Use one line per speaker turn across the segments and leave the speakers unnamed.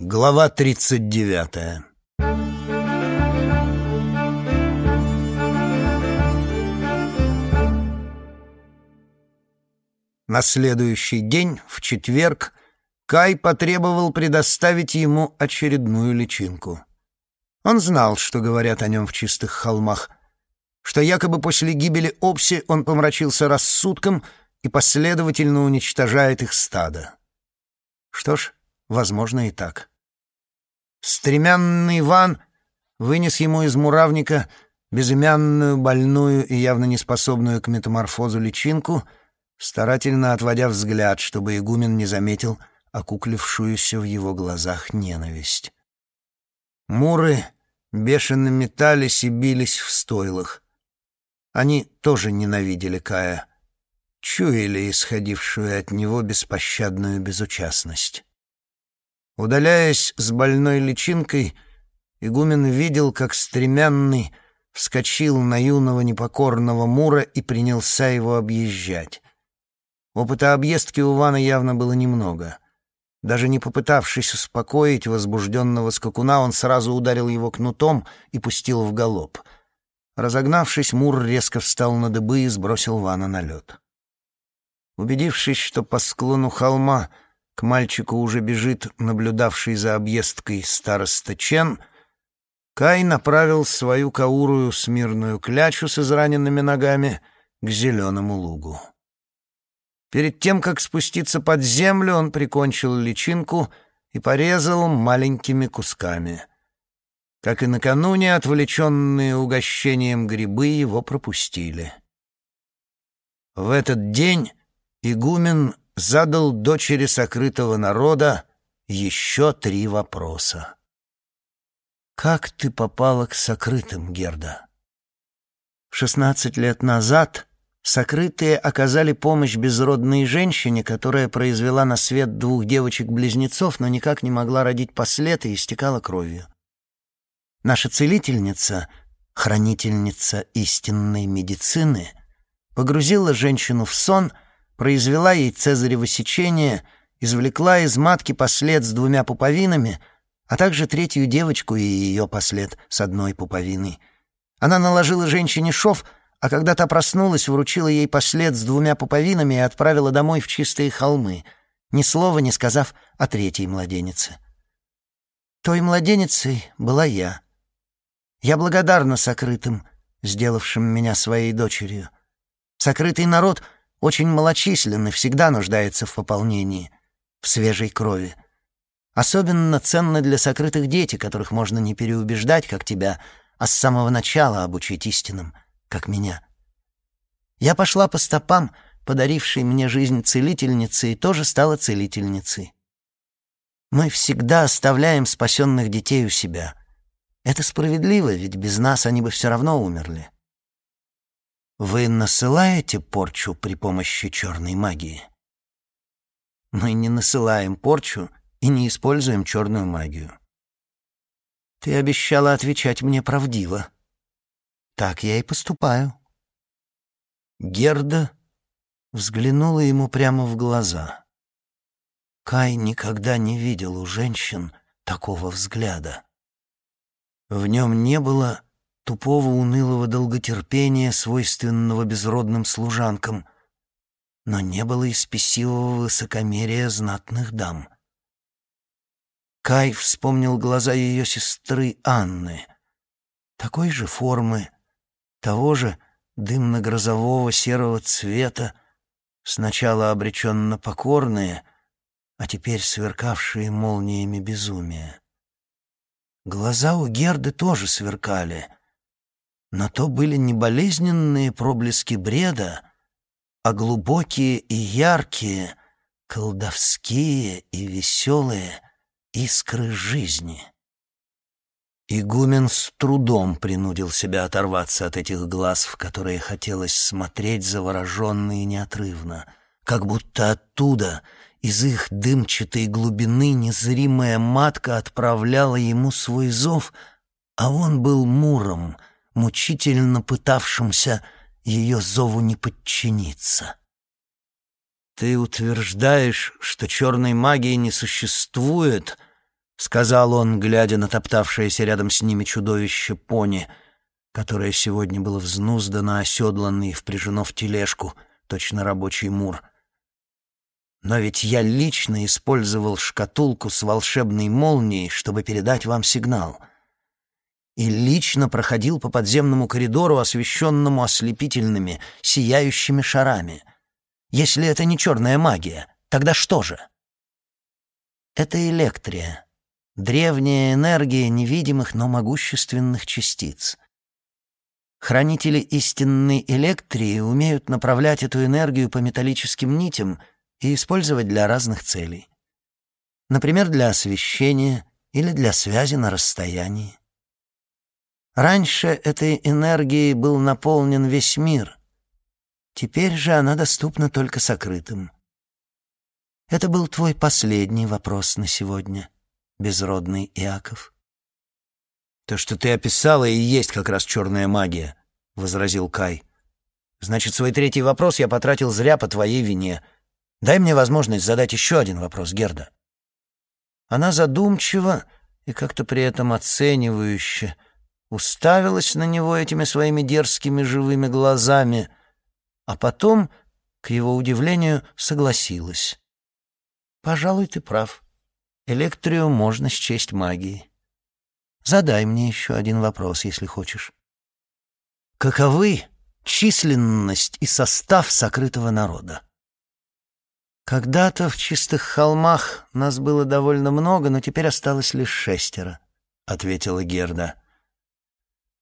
Глава тридцать девятая На следующий день, в четверг, Кай потребовал предоставить ему очередную личинку. Он знал, что говорят о нем в чистых холмах, что якобы после гибели Опси он помрачился рассудком и последовательно уничтожает их стадо. Что ж, возможно и так. Стремянный Иван вынес ему из муравника безымянную, больную и явно неспособную к метаморфозу личинку, старательно отводя взгляд, чтобы игумен не заметил окуклившуюся в его глазах ненависть. Муры бешено метались и бились в стойлах. Они тоже ненавидели Кая, чуяли исходившую от него беспощадную безучастность. Удаляясь с больной личинкой, игумен видел, как стремянный вскочил на юного непокорного Мура и принялся его объезжать. Опыта объездки у Вана явно было немного. Даже не попытавшись успокоить возбужденного скакуна, он сразу ударил его кнутом и пустил в галоп. Разогнавшись, Мур резко встал на дыбы и сбросил Вана на лед. Убедившись, что по склону холма к мальчику уже бежит наблюдавший за объездкой староста Чен. Кай направил свою каурую смирную клячу с израненными ногами к зеленому лугу. Перед тем, как спуститься под землю, он прикончил личинку и порезал маленькими кусками. Как и накануне, отвлеченные угощением грибы его пропустили. В этот день игумен задал дочери сокрытого народа еще три вопроса. «Как ты попала к сокрытым, Герда?» Шестнадцать лет назад сокрытые оказали помощь безродной женщине, которая произвела на свет двух девочек-близнецов, но никак не могла родить послед и истекала кровью. Наша целительница, хранительница истинной медицины, погрузила женщину в сон — произвела ей цезарево сечение, извлекла из матки послед с двумя пуповинами, а также третью девочку и ее послед с одной пуповиной. Она наложила женщине шов, а когда та проснулась, вручила ей послед с двумя пуповинами и отправила домой в чистые холмы, ни слова не сказав о третьей младенице. Той младеницей была я. Я благодарна сокрытым, сделавшим меня своей дочерью. Сокрытый народ — очень малочислен и всегда нуждается в пополнении, в свежей крови. Особенно ценно для сокрытых дети, которых можно не переубеждать, как тебя, а с самого начала обучить истинам, как меня. Я пошла по стопам, подарившей мне жизнь целительницы, и тоже стала целительницей. Мы всегда оставляем спасенных детей у себя. Это справедливо, ведь без нас они бы все равно умерли. Вы насылаете порчу при помощи черной магии? Мы не насылаем порчу и не используем черную магию. Ты обещала отвечать мне правдиво. Так я и поступаю. Герда взглянула ему прямо в глаза. Кай никогда не видел у женщин такого взгляда. В нем не было тупого унылого долготерпения, свойственного безродным служанкам, но не было и спесивого высокомерия знатных дам. Кай вспомнил глаза ее сестры Анны, такой же формы, того же дымно-грозового серого цвета, сначала обреченно покорные, а теперь сверкавшие молниями безумия. Глаза у Герды тоже сверкали — но то были не болезненные проблески бреда, а глубокие и яркие, колдовские и веселые искры жизни. Игумен с трудом принудил себя оторваться от этих глаз, в которые хотелось смотреть завороженно и неотрывно, как будто оттуда, из их дымчатой глубины, незримая матка отправляла ему свой зов, а он был муром — мучительно пытавшимся ее зову не подчиниться. «Ты утверждаешь, что черной магии не существует, сказал он, глядя на топтавшееся рядом с ними чудовище пони, которое сегодня было взнуздано, оседлано и впряжено в тележку, точно рабочий мур. Но ведь я лично использовал шкатулку с волшебной молнией, чтобы передать вам сигнал. И лично проходил по подземному коридору, освещенному ослепительными, сияющими шарами. Если это не черная магия, тогда что же? Это электрия, древняя энергия невидимых, но могущественных частиц. Хранители истинной электрии умеют направлять эту энергию по металлическим нитям — и использовать для разных целей. Например, для освещения или для связи на расстоянии. Раньше этой энергией был наполнен весь мир. Теперь же она доступна только сокрытым. Это был твой последний вопрос на сегодня, безродный Иаков. «То, что ты описала, и есть как раз черная магия», — возразил Кай. «Значит, свой третий вопрос я потратил зря по твоей вине. Дай мне возможность задать еще один вопрос, Герда». Она задумчиво и как-то при этом оценивающе уставилась на него этими своими дерзкими живыми глазами, а потом, к его удивлению, согласилась. «Пожалуй, ты прав. Электрию можно счесть магией. Задай мне еще один вопрос, если хочешь. Каковы численность и состав сокрытого народа?» «Когда-то в чистых холмах нас было довольно много, но теперь осталось лишь шестеро», — ответила Герда.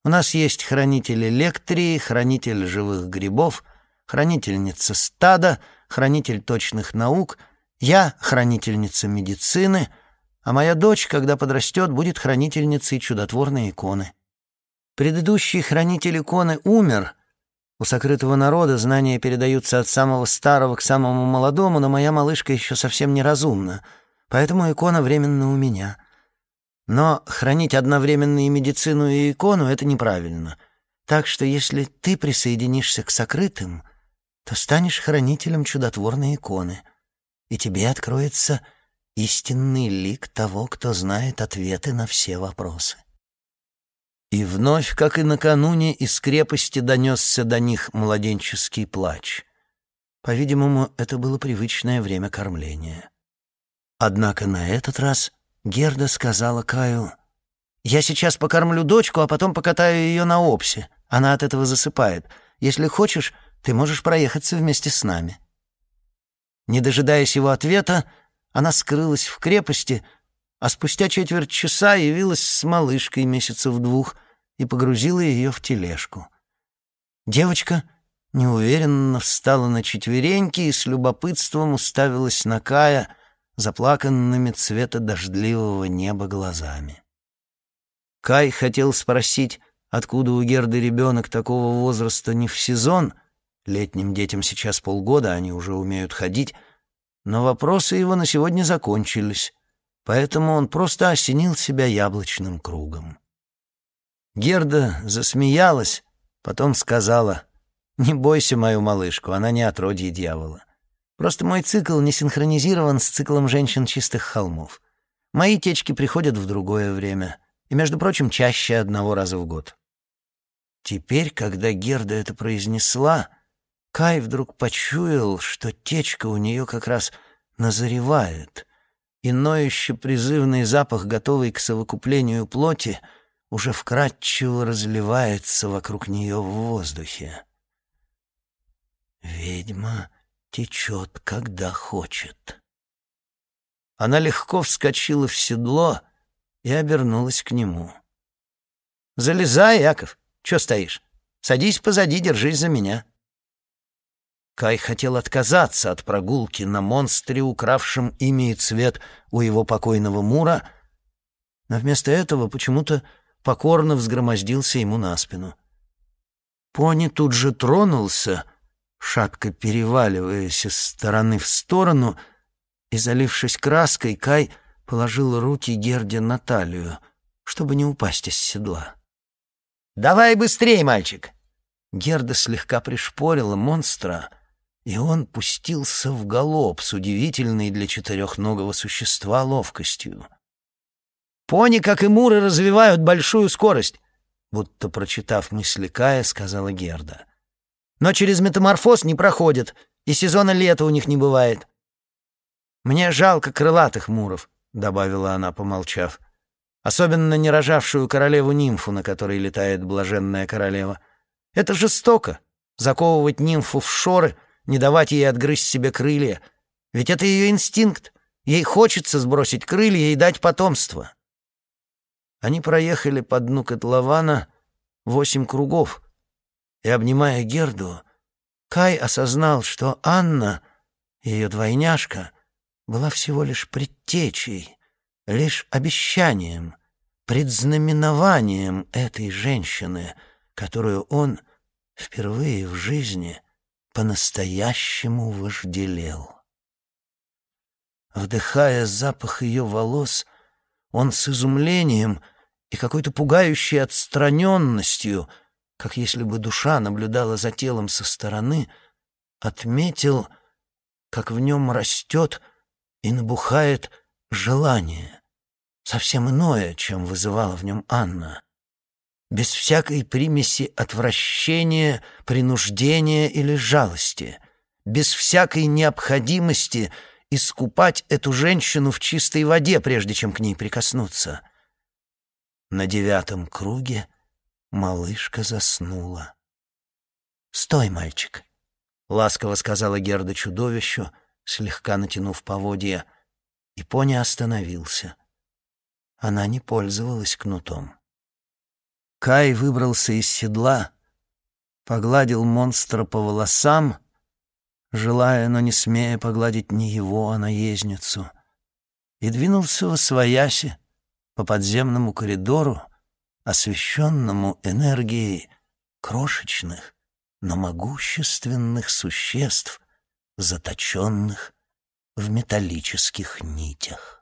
«У нас есть хранитель электрии, хранитель живых грибов, хранительница стада, хранитель точных наук, я — хранительница медицины, а моя дочь, когда подрастет, будет хранительницей чудотворной иконы. Предыдущий хранитель иконы умер — у сокрытого народа знания передаются от самого старого к самому молодому, но моя малышка еще совсем неразумна, поэтому икона временно у меня. Но хранить одновременно и медицину, и икону — это неправильно. Так что если ты присоединишься к сокрытым, то станешь хранителем чудотворной иконы, и тебе откроется истинный лик того, кто знает ответы на все вопросы. И вновь, как и накануне, из крепости донесся до них младенческий плач. По-видимому, это было привычное время кормления. Однако на этот раз Герда сказала Каю, «Я сейчас покормлю дочку, а потом покатаю ее на опсе. Она от этого засыпает. Если хочешь, ты можешь проехаться вместе с нами». Не дожидаясь его ответа, она скрылась в крепости, а спустя четверть часа явилась с малышкой месяцев двух и погрузила ее в тележку. Девочка неуверенно встала на четвереньки и с любопытством уставилась на Кая заплаканными цвета дождливого неба глазами. Кай хотел спросить, откуда у Герды ребенок такого возраста не в сезон, летним детям сейчас полгода, они уже умеют ходить, но вопросы его на сегодня закончились, поэтому он просто осенил себя яблочным кругом. Герда засмеялась, потом сказала, «Не бойся мою малышку, она не отродье дьявола. Просто мой цикл не синхронизирован с циклом женщин чистых холмов. Мои течки приходят в другое время, и, между прочим, чаще одного раза в год». Теперь, когда Герда это произнесла, Кай вдруг почуял, что течка у нее как раз назревает, и ноющий призывный запах, готовый к совокуплению плоти, уже вкрадчиво разливается вокруг нее в воздухе. Ведьма течет, когда хочет. Она легко вскочила в седло и обернулась к нему. «Залезай, Яков! Че стоишь? Садись позади, держись за меня!» Кай хотел отказаться от прогулки на монстре, укравшем имя и цвет у его покойного Мура, но вместо этого почему-то покорно взгромоздился ему на спину. Пони тут же тронулся, шатко переваливаясь из стороны в сторону, и, залившись краской, Кай положил руки Герде на талию, чтобы не упасть из седла. «Давай быстрей, мальчик!» Герда слегка пришпорила монстра — и он пустился в галоп с удивительной для четырехногого существа ловкостью. Пони, как и муры, развивают большую скорость, будто прочитав мысли Кая, сказала Герда. Но через метаморфоз не проходят, и сезона лета у них не бывает. Мне жалко крылатых муров, добавила она, помолчав. Особенно не рожавшую королеву-нимфу, на которой летает блаженная королева. Это жестоко — заковывать нимфу в шоры, не давать ей отгрызть себе крылья. Ведь это ее инстинкт. Ей хочется сбросить крылья и дать потомство. Они проехали по дну котлована восемь кругов, и, обнимая Герду, Кай осознал, что Анна, ее двойняшка, была всего лишь предтечей, лишь обещанием, предзнаменованием этой женщины, которую он впервые в жизни по-настоящему вожделел. Вдыхая запах ее волос, он с изумлением и какой-то пугающей отстраненностью, как если бы душа наблюдала за телом со стороны, отметил, как в нем растет и набухает желание, совсем иное, чем вызывала в нем Анна, без всякой примеси отвращения, принуждения или жалости, без всякой необходимости искупать эту женщину в чистой воде, прежде чем к ней прикоснуться. На девятом круге малышка заснула. «Стой, мальчик!» — ласково сказала Герда чудовищу, слегка натянув поводья, и пони остановился. Она не пользовалась кнутом. Кай выбрался из седла, погладил монстра по волосам, желая, но не смея погладить не его, а наездницу, и двинулся во свояси, по подземному коридору, освещенному энергией крошечных, но могущественных существ, заточенных в металлических нитях.